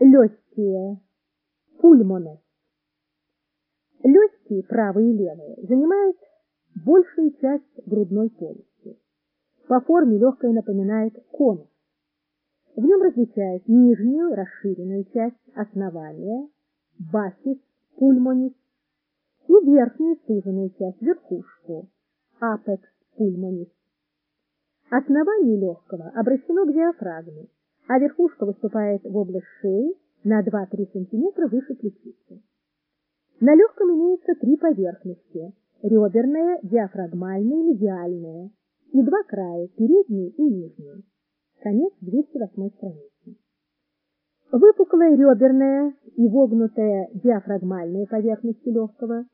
Легкие. Пульмонес. Легкие, правые и левые, занимают большую часть грудной полости. По форме легкое напоминает конус. В нем различают нижнюю расширенную часть основания, басис, пульмонис, и верхнюю суженную часть, верхушку, апекс пульмонис. Основание легкого обращено к диафрагме, а верхушка выступает в область шеи на 2-3 см выше ключицы. На легком имеется три поверхности – реберная, диафрагмальная и медиальная, и два края – передний и нижний. Конец 208 страницы. Выпуклая реберная и вогнутая диафрагмальная поверхности легкого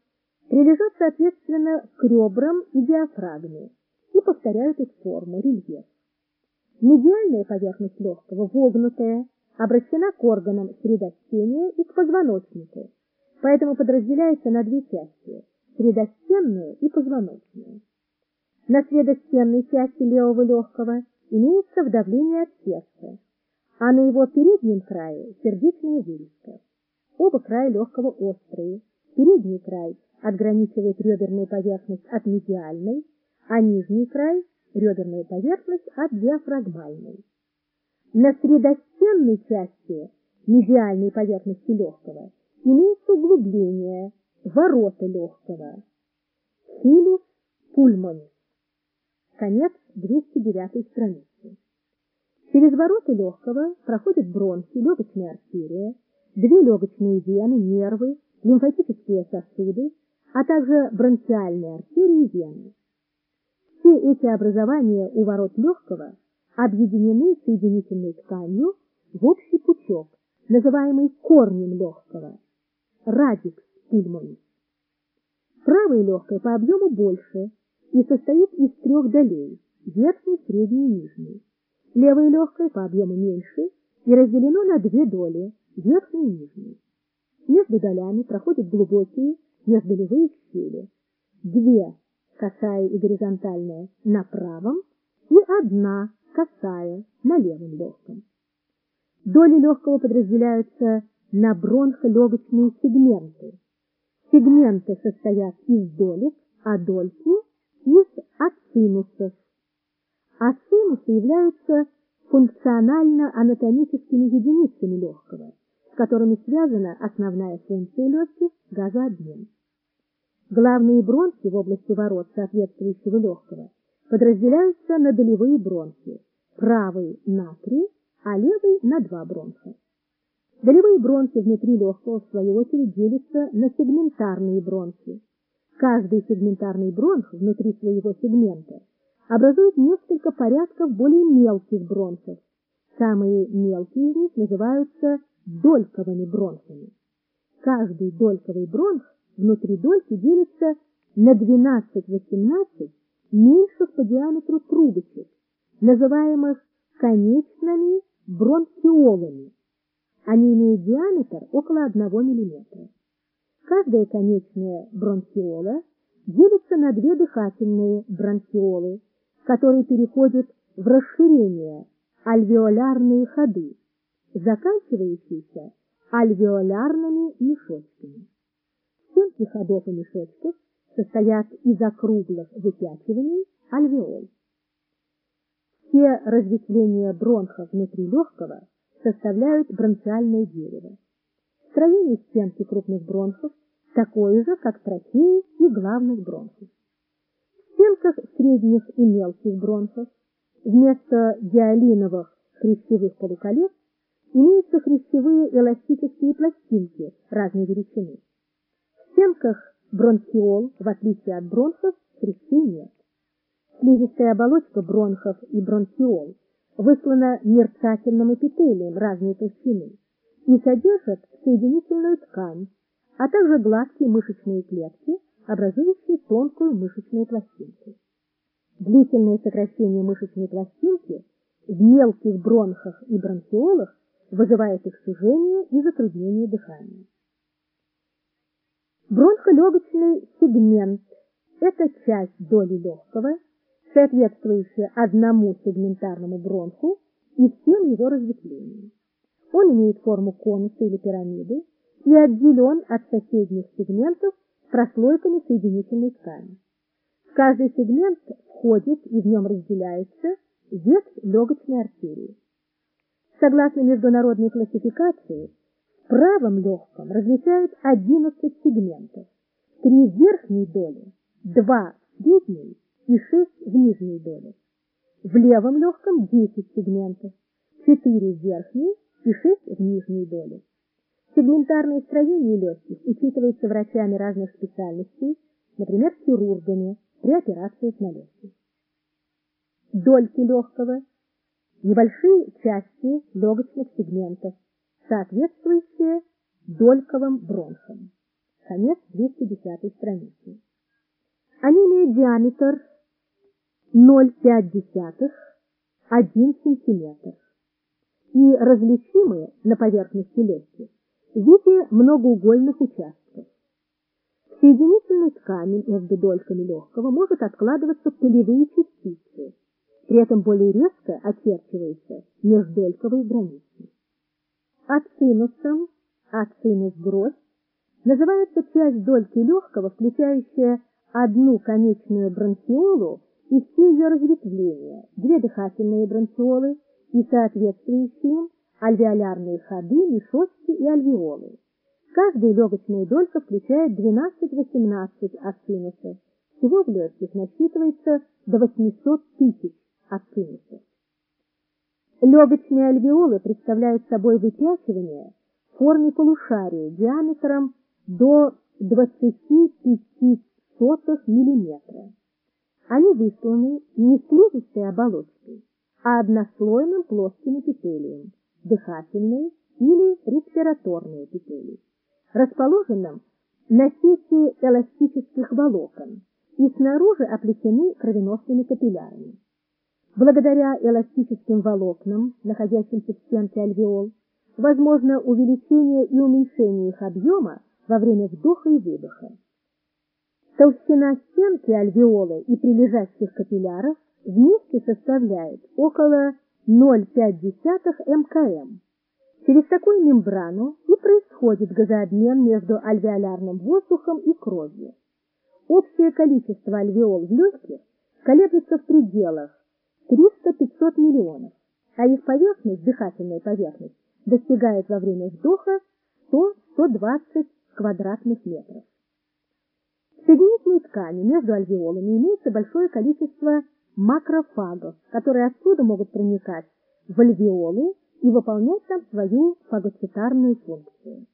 прилежат соответственно к ребрам и диафрагме и повторяют их форму, рельеф. Медиальная поверхность легкого, вогнутая, обращена к органам средостения и к позвоночнику, поэтому подразделяется на две части – средостенную и позвоночную. На средостенной части левого легкого имеется вдавление от сердца, а на его переднем крае – сердечная вырезка. Оба края легкого острые, передний край отграничивает реберную поверхность от медиальной, а нижний край – реберную поверхность от диафрагмальной. На средостенной части медиальной поверхности легкого имеется углубление, ворота легкого. Хилус пульмонис. Конец 209 страницы. Через ворота легкого проходят бронхи, легочная артерия, две легочные вены, нервы, лимфатические сосуды, а также бронхиальные артерии и вены. Все эти образования у ворот легкого объединены соединительной тканью в общий пучок, называемый корнем легкого, радикс пульмонис. Правое легкое по объему больше и состоит из трех долей – верхней, средней и нижней. Левое легкое по объему меньше и разделено на две доли – верхнюю и нижнюю. Между долями проходят глубокие междолевые щели. Две – косая и горизонтальная – на правом и одна косая на левом легком. Доли легкого подразделяются на бронхолегочные сегменты. Сегменты состоят из долек, а дольки – из ацинусов. Ацинусы являются функционально-анатомическими единицами легкого, с которыми связана основная функция легких – газообмен. Главные бронхи в области ворот соответствующего легкого подразделяются на долевые бронхи, правый на три, а левый на два бронха. Долевые бронхи внутри легкого, в свою очередь, делятся на сегментарные бронхи. Каждый сегментарный бронх внутри своего сегмента образует несколько порядков более мелких бронхов. Самые мелкие из них называются дольковыми бронхами. Каждый дольковый бронх внутри дольки делится на 12-18 меньших по диаметру трубочек, называемых конечными бронхиолами. Они имеют диаметр около 1 мм. Каждая конечная бронхиола делится на две дыхательные бронхиолы, которые переходят в расширение альвеолярные ходы, заканчивающиеся альвеолярными мешочками. Стенки ходов и мешочков состоят из округлых выпячиваний альвеол. Все разветвления бронхов внутри легкого составляют бронхиальное дерево. Строение стенки крупных бронхов такое же, как трахеи и главных бронхов. В стенках средних и мелких бронхов вместо диалиновых хрящевых полуколец имеются хрящевые эластические пластинки разной величины. Стенках бронхиол, в отличие от бронхов, хрящей нет. Слизистая оболочка бронхов и бронхиол выслана мерцательным эпителием разной толщины и содержит соединительную ткань, а также гладкие мышечные клетки, образующие тонкую мышечную пластинку. Длительное сокращение мышечной пластинки в мелких бронхах и бронхиолах вызывает их сужение и затруднение дыхания. Бронхолегочный сегмент – это часть доли легкого, соответствующая одному сегментарному бронху и всем его разветвлениям. Он имеет форму конуса или пирамиды и отделен от соседних сегментов прослойками соединительной ткани. В каждый сегмент входит и в нем разделяется ветвь легочной артерии. Согласно международной классификации, правом легком различают 11 сегментов, 3 в верхней доли, 2 в средней и 6 в нижней доли. В левом легком 10 сегментов, 4 в верхней и 6 в нижней доли. Сегментарное строение легких учитывается врачами разных специальностей, например, хирургами при операциях на легких. Дольки легкого – небольшие части легочных сегментов, соответствующие дольковым бронхам. Конец 210 страницы. Они имеют диаметр 0,5-1 см и различимы на поверхности легких в виде многоугольных участков. В соединительной ткани между дольками легкого может откладываться пылевые частицы, при этом более резко очерчивается междольковые границы. Ацинусом, ацинус гроздь, называется часть дольки легкого, включающая одну конечную бронхиолу и все ее разветвления, две дыхательные бронхиолы и соответствующие им альвеолярные ходы, мешочки и альвеолы. Каждая легочная долька включает 12-18 ацинусов. Всего в легких насчитывается до 800 тысяч ацинусов. Легочные альвеолы представляют собой выпячивание в форме полушария диаметром до 25 мм. Они высланы не слизистой оболочкой, а однослойным плоским эпителием, дыхательной или респираторной эпителий, расположенным на сети эластических волокон и снаружи оплетены кровеносными капиллярами. Благодаря эластическим волокнам, находящимся в стенке альвеол, возможно увеличение и уменьшение их объема во время вдоха и выдоха. Толщина стенки альвеолы и прилежащих капилляров вместе составляет около 0,5 мкм. Через такую мембрану и происходит газообмен между альвеолярным воздухом и кровью. Общее количество альвеол в легких колеблется в пределах 300-500 миллионов, а их поверхность, дыхательная поверхность, достигает во время вдоха 100-120 квадратных метров. В соединительной ткани между альвеолами имеется большое количество макрофагов, которые отсюда могут проникать в альвеолы и выполнять там свою фагоцитарную функцию.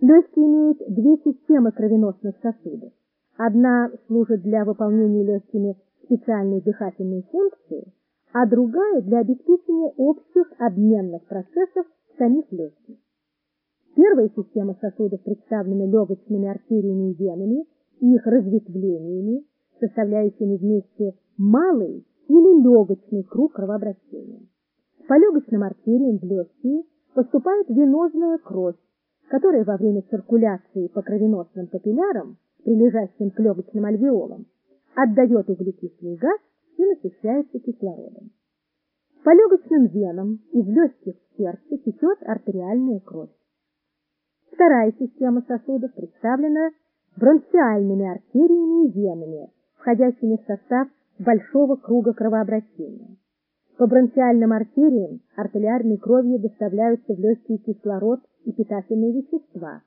Легкие имеют две системы кровеносных сосудов. Одна служит для выполнения легкими специальной дыхательной функции, а другая для обеспечения общих обменных процессов самих легких. Первая система сосудов представлена легочными артериями и венами и их разветвлениями, составляющими вместе малый или легочный круг кровообращения. По легочным артериям в легкие поступает венозная кровь, которая во время циркуляции по кровеносным капиллярам, прилежащим к легочным альвеолам, отдает углекислый газ и насыщается кислородом. По легочным венам из легких в сердце течет артериальная кровь. Вторая система сосудов представлена бронхиальными артериями и венами, входящими в состав большого круга кровообращения. По бронхиальным артериям артериальной кровью доставляются в легкие кислород и питательные вещества,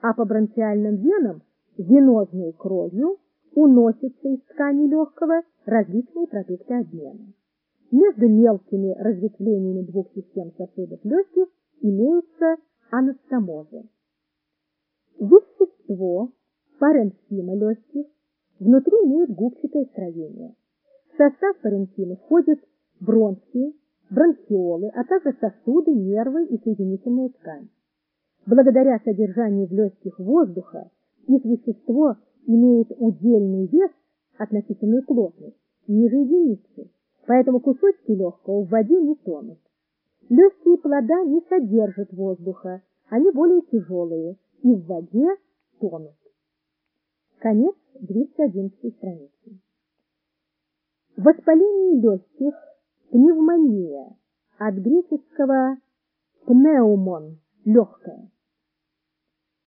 а по бронхиальным венам венозной кровью уносятся из ткани легкого различные продукты обмена. Между мелкими разветвлениями двух систем сосудов легких имеются анастомозы. Вещество паренхима легких внутри имеет губчатое строение. В состав паренхимы входят бронхи, бронхиолы, а также сосуды, нервы и соединительная ткань. Благодаря содержанию в легких воздуха их вещество имеет удельный вес, относительную плотность, ниже единицы, поэтому кусочки легкого в воде не тонут. Легкие плода не содержат воздуха, они более тяжелые и в воде тонут. Конец 211 страницы. Воспаление легких, пневмония, от греческого пнеумон – легкое.